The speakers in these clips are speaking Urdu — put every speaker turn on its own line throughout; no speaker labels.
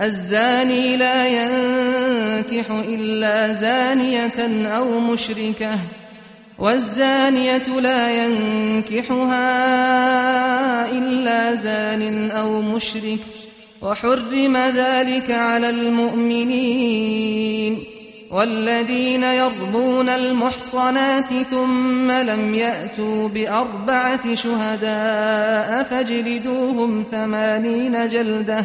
الزاني لا ينكح إلا زانية أو مشركة، والزانية لا ينكحها إلا زان أو مشرك، وحرم ذلك على المؤمنين، والذين يربون المحصنات ثم لم يأتوا بأربعة شهداء فاجلدوهم ثمانين جلدةً.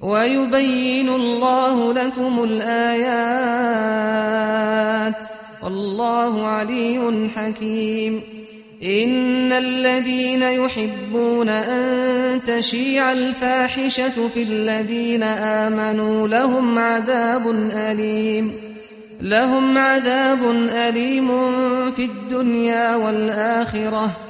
ويبين الله لكم الآيات والله عليم حكيم إن الذين يحبون أن تشيع الفاحشة في الذين آمنوا لهم عذاب أليم لهم عذاب أليم في الدنيا والآخرة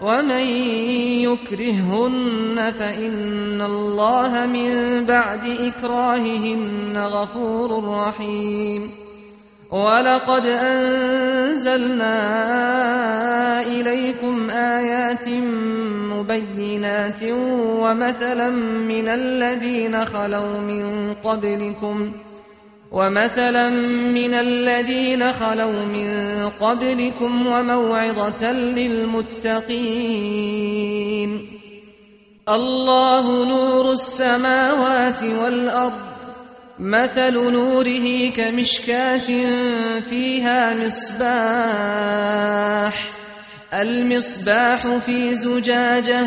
ومن يكرهن فإن الله من بعد إكراههن غفور رحيم ولقد أنزلنا إليكم آيات مبينات ومثلا من الذين خلوا من قبلكم ومثلا من الذين خلوا من قبلكم وموعظة للمتقين. الله نور السماوات والأرض، مثل نوره كمشكاة فيها مصباح، المصباح في زجاجة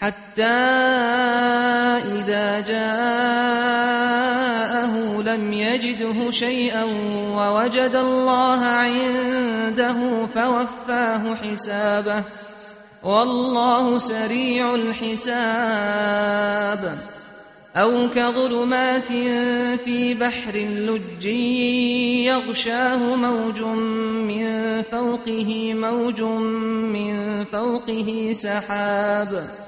حتى إذا جاءه لم يجده شيئا ووجد الله عنده فوفاه حسابه. والله سريع الحساب. أو كظلمات في بحر لج يغشاه موج من فوقه موج من فوقه سحاب.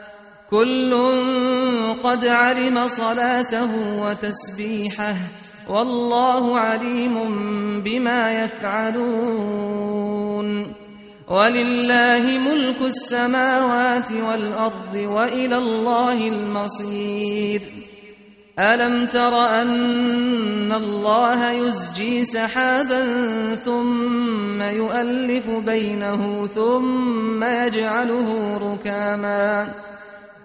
كل قد علم صلاته وتسبيحه والله عليم بما يفعلون ولله ملك السماوات والأرض وإلى الله المصير ألم تر أن الله يزجي سحابا ثم يؤلف بينه ثم يجعله ركاما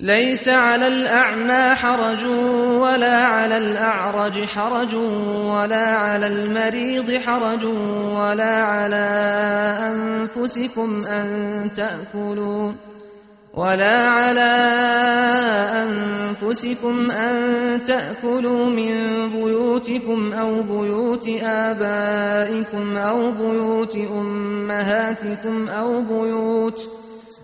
ليس على الأعمى حرج ولا على الأعرج حرج ولا على المريض حرج ولا على أنفسكم أن تأكلوا ولا على أنفسكم أن تأكلوا من بيوتكم أو بيوت آبائكم أو بيوت أمهاتكم أو بيوت